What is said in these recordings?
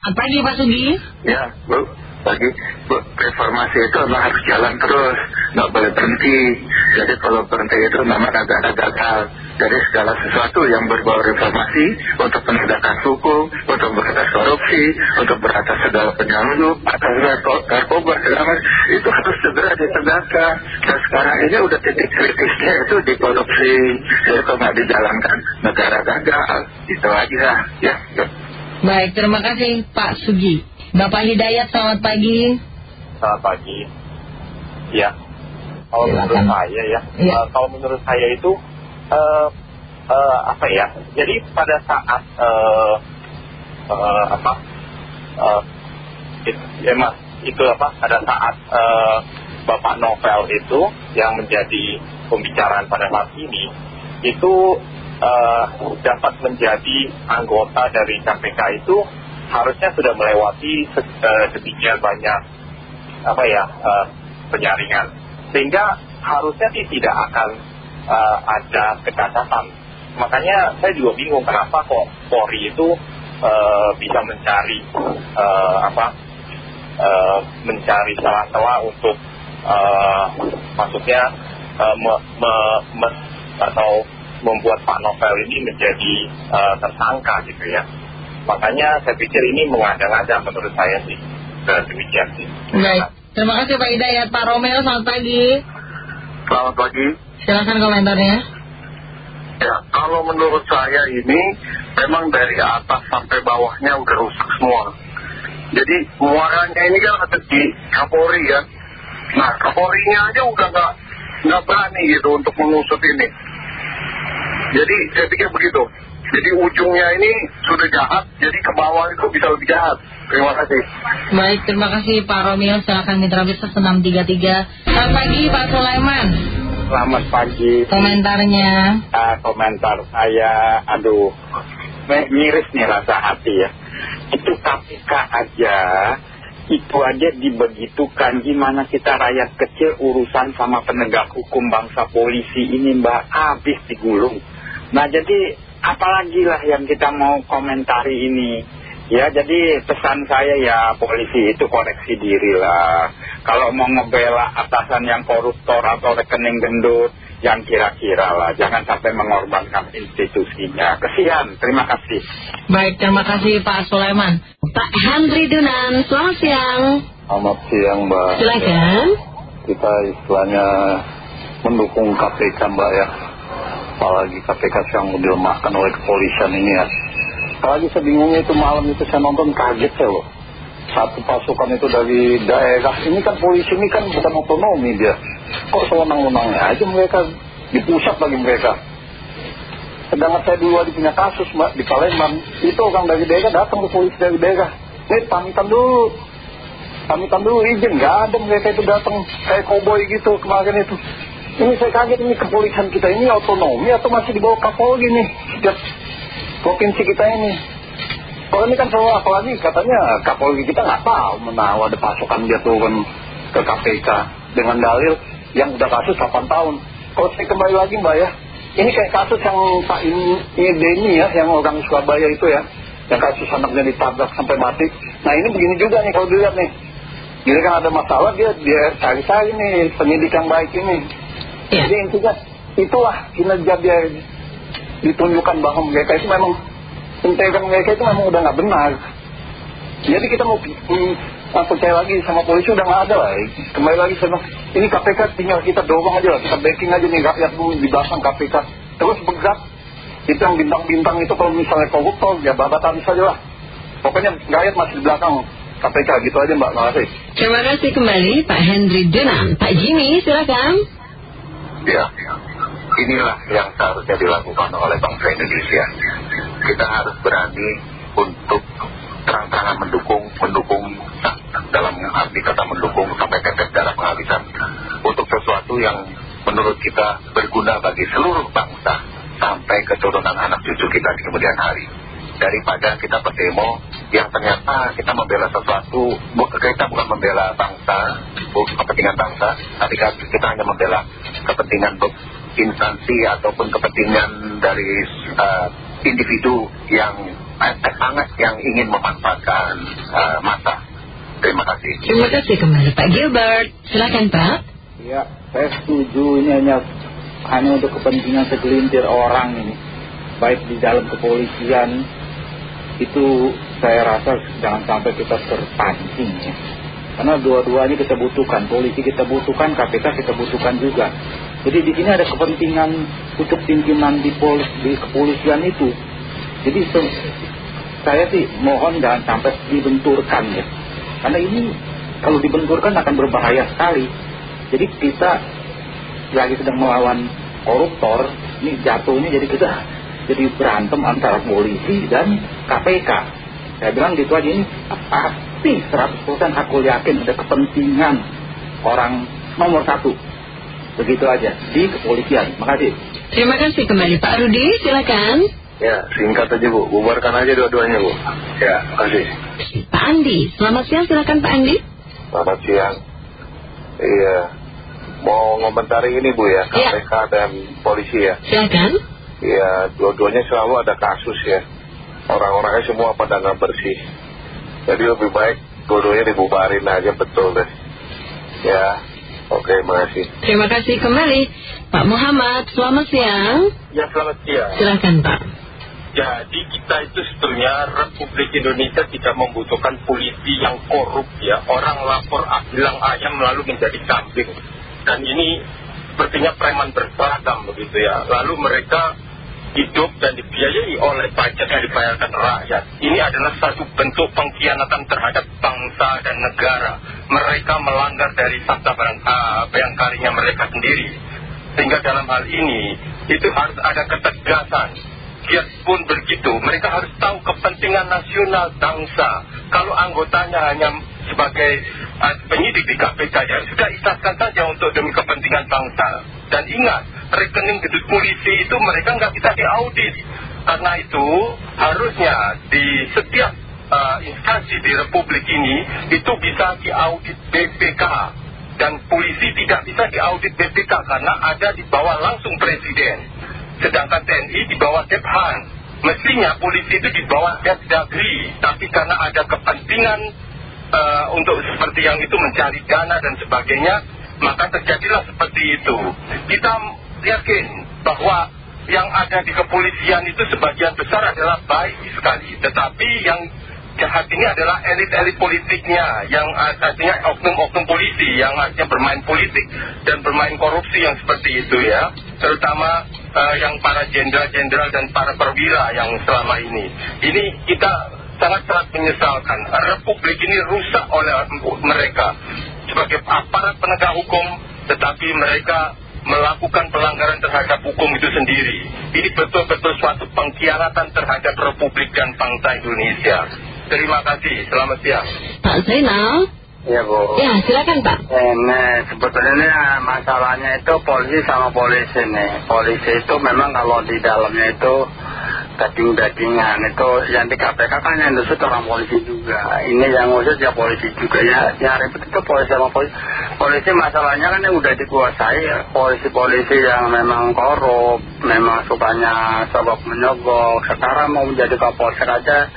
Pagi Pak Sugi. Ya, Bu. Pagi. Bu, reformasi itu memang harus jalan terus. Nggak boleh berhenti. Jadi kalau berhenti itu memang agak-agak gagal. Dari segala sesuatu yang berbau reformasi untuk penegakan hukum, untuk beratas korupsi, untuk beratas segala penyalahguna, atas narkoba, segala itu harus segera ditegakkan. Dan sekarang ini udah titik kritisnya itu di korupsi. Jadi kalau nggak dijalankan, negara gagal. Itu aja. Ya, ya. Baik, terima kasih Pak Sugi. Bapak Hidayat, selamat pagi. Selamat pagi. Ya, kalau menurut saya ya, Ya. eh, kalau menurut saya itu eh, eh, apa ya? Jadi pada saat eh, eh, apa? eh, it- ya mas, itu apa? Pada saat Bapak Novel itu yang menjadi pembicaraan pada saat ini itu eh, dapat menjadi anggota dari KPK itu harusnya sudah melewati eh, sedemikian banyak apa ya eh, penyaringan. Sehingga harusnya sih tidak akan ada kecacatan. Makanya saya juga bingung kenapa kok Polri itu bisa mencari apa mencari celah-celah untuk maksudnya me- me- me- atau membuat Pak Novel ini menjadi eh, tersangka gitu ya makanya saya pikir ini mengada-ngada menurut saya sih Dan demikian sih Baik, terima kasih Pak Hidayat. Pak Romeo, selamat pagi. Selamat pagi. Silakan komentarnya. Ya, kalau menurut saya ini memang dari atas sampai bawahnya udah rusak semua. Jadi muaranya ini kan ada di Kapolri kan. Nah, Kapolrinya aja udah nggak nggak berani gitu untuk mengusut ini. Jadi saya pikir begitu. Jadi ujungnya ini sudah jahat, jadi ke bawah itu bisa lebih jahat. Terima kasih. Baik, terima kasih Pak Romeo. Silakan mitra bisnis 633. Selamat pagi Pak Sulaiman. Selamat pagi. Komentarnya. Ah, komentar saya, aduh, miris nih rasa hati ya. Itu KPK aja, itu aja dibegitukan. Gimana kita rakyat kecil urusan sama penegak hukum bangsa polisi ini mbak, habis digulung. Nah jadi apalagi lah yang kita mau komentari ini. Ya jadi pesan saya ya polisi itu koreksi diri lah. Kalau mau ngebela atasan yang koruptor atau rekening gendut, yang kira-kira lah. Jangan sampai mengorbankan institusinya. Kesian, terima kasih. Baik, terima kasih Pak Sulaiman. Pak Henry Dunan, selamat siang. Selamat siang Mbak. Silakan. Kita istilahnya mendukung KPK Mbak ya. Apalagi KPK yang dilemahkan oleh kepolisian ini ya. Apalagi saya bingungnya itu malam itu saya nonton kaget ya loh. Satu pasukan itu dari daerah. Ini kan polisi ini kan bukan otonomi dia. Kok sewenang-wenangnya aja mereka. Di pusat lagi mereka. Sedangkan saya dulu ada punya kasus mbak di Palembang. Itu orang dari daerah datang ke polisi dari daerah. Eh pamitan dulu. Pamitan dulu izin. Nggak ada mereka itu datang kayak koboi gitu kemarin itu. Ini saya kaget ini kepolisian kita ini otonomi atau masih di bawah Kapolri nih. Setiap provinsi kita ini. Kalau ini kan soal apalagi katanya Kapolri kita nggak tahu menawa ada pasukan dia turun ke KPK dengan dalil yang udah kasus 8 tahun. Kalau saya kembali lagi mbak ya, ini kayak kasus yang Pak ini Denny ya, yang orang Surabaya itu ya, yang kasus anaknya ditabrak sampai mati. Nah ini begini juga nih kalau dilihat nih. Jadi kan ada masalah dia dia cari-cari nih penyidik yang baik ini. Ya. Jadi intinya itulah kinerja dia ditunjukkan bahwa mereka itu memang integritas mereka itu memang udah nggak benar. Jadi kita mau hmm, percaya lagi sama polisi udah nggak ada lah. Kembali lagi sama ini KPK tinggal kita dorong aja lah, kita backing aja nih rakyat dulu di belakang KPK. Terus bergerak itu yang bintang-bintang itu kalau misalnya koruptor ya babatan saja lah. Pokoknya rakyat masih di belakang KPK gitu aja mbak, terima kasih. Terima kasih kembali Pak Henry Dunan. Pak Jimmy, silakan. Ya, inilah yang seharusnya dilakukan oleh bangsa Indonesia. Kita harus berani untuk terang-terangan mendukung, mendukung nah, dalam arti kata mendukung sampai tetes darah penghabisan untuk sesuatu yang menurut kita berguna bagi seluruh bangsa sampai keturunan anak cucu kita di kemudian hari. Daripada kita berdemo yang ternyata kita membela sesuatu, kita bukan membela bangsa, bukan kepentingan bangsa, tapi kita hanya membela kepentingan instansi ataupun kepentingan dari eh, individu yang sangat yang ingin memanfaatkan uh, masa. Terima kasih. Terima kasih kembali Pak Gilbert. Silakan Pak. Ya, saya setuju ini hanya hanya untuk kepentingan segelintir orang ini, baik di dalam kepolisian itu saya rasa jangan sampai kita terpancing ya. Karena dua-duanya kita butuhkan, polisi kita butuhkan, KPK kita butuhkan juga. Jadi di sini ada kepentingan untuk pimpinan di, polis, di kepolisian itu. Jadi saya sih mohon jangan sampai dibenturkan ya. Karena ini kalau dibenturkan akan berbahaya sekali. Jadi kita lagi sedang melawan koruptor, ini jatuhnya jadi kita jadi berantem antara polisi dan KPK. Saya bilang gitu aja ini pasti 100% aku yakin ada kepentingan orang nomor satu. Begitu aja di kepolisian. Makasih. Terima kasih kembali Pak Rudi, silakan. Ya, singkat aja Bu, bubarkan aja dua-duanya Bu. Ya, kasih. Pak Andi, selamat siang silakan Pak Andi. Selamat siang. Iya, mau ngomentari ini Bu ya, KPK ya. dan polisi ya. Silakan. Iya, dua-duanya selalu ada kasus ya. Orang-orangnya semua pada nggak bersih. Jadi lebih baik dua-duanya dibubarin aja betul deh. Ya, oke, makasih. Terima kasih kembali. Pak Muhammad, selamat siang. Ya, selamat siang. Silakan Pak. Jadi kita itu sebetulnya Republik Indonesia tidak membutuhkan polisi yang korup ya. Orang lapor bilang ayam lalu menjadi kambing. Dan ini sepertinya preman berseragam begitu ya. Lalu mereka hidup dan dibiayai oleh pajak yang dibayarkan rakyat. Ini adalah satu bentuk pengkhianatan terhadap bangsa dan negara. Mereka melanggar dari sabda bayangkarinya mereka sendiri. Sehingga dalam hal ini, itu harus ada ketegasan. Biarpun begitu, mereka harus tahu kepentingan nasional bangsa. Kalau anggotanya hanya sebagai uh, penyidik di KPK, ya sudah ikhlaskan saja untuk demi kepentingan bangsa. Dan ingat, rekening gedung polisi itu mereka nggak bisa diaudit. Karena itu harusnya di setiap uh, instansi di Republik ini itu bisa diaudit BPK. Dan polisi tidak bisa diaudit BPK karena ada di bawah langsung presiden. Sedangkan TNI di bawah Kephan. Mestinya polisi itu di bawah Kepdagri. Tapi karena ada kepentingan uh, untuk seperti yang itu mencari dana dan sebagainya, maka terjadilah seperti itu. Kita yakin bahwa yang ada di kepolisian itu sebagian besar adalah baik sekali. Tetapi yang jahat ini adalah elit-elit politiknya yang artinya oknum-oknum polisi yang artinya bermain politik dan bermain korupsi yang seperti itu ya. Terutama uh, yang para jenderal-jenderal dan para perwira yang selama ini. Ini kita sangat-sangat menyesalkan. Republik ini rusak oleh mereka sebagai aparat penegak hukum, tetapi mereka melakukan pelanggaran terhadap hukum itu sendiri. Ini betul-betul suatu pengkhianatan terhadap Republik dan bangsa Indonesia. Terima kasih, selamat siang. Pak Zainal. Ya Bu. Ya, silakan Pak. Ini sebetulnya masalahnya itu polisi sama polisi nih. Polisi itu memang kalau di dalamnya itu daging-dagingan. Itu yang di KPK kan yang dusut orang polisi juga. Ini yang ngusut ya polisi juga. Ya yang ribet itu polisi sama polisi. Polisi masalahnya kan yang udah dikuasai polisi-polisi yang memang korup memang sukanya sebab menyogok. Sekarang mau menjadi kapolsek aja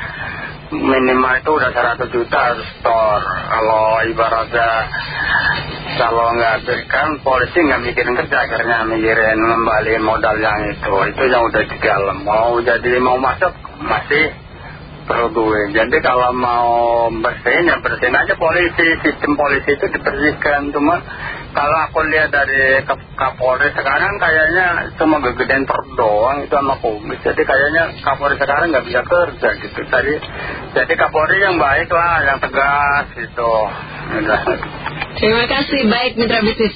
minimal itu udah 100 juta harus store. Kalau ibaratnya kalau nggak berikan polisi nggak mikirin kerja akhirnya mikirin ngembaliin modal yang itu. Itu yang udah di dalam. Mau jadi mau masuk masih perlu duit jadi kalau mau bersihin ya bersihin aja. Polisi sistem polisi itu dibersihkan. Cuma kalau aku lihat dari Kapolri sekarang kayaknya cuma gedein per doang itu sama kumis jadi kayaknya Kapolri sekarang nggak bisa kerja gitu. Jadi jadi Kapolri yang baik lah yang tegas gitu. Terima kasih. Baik mitra bisnis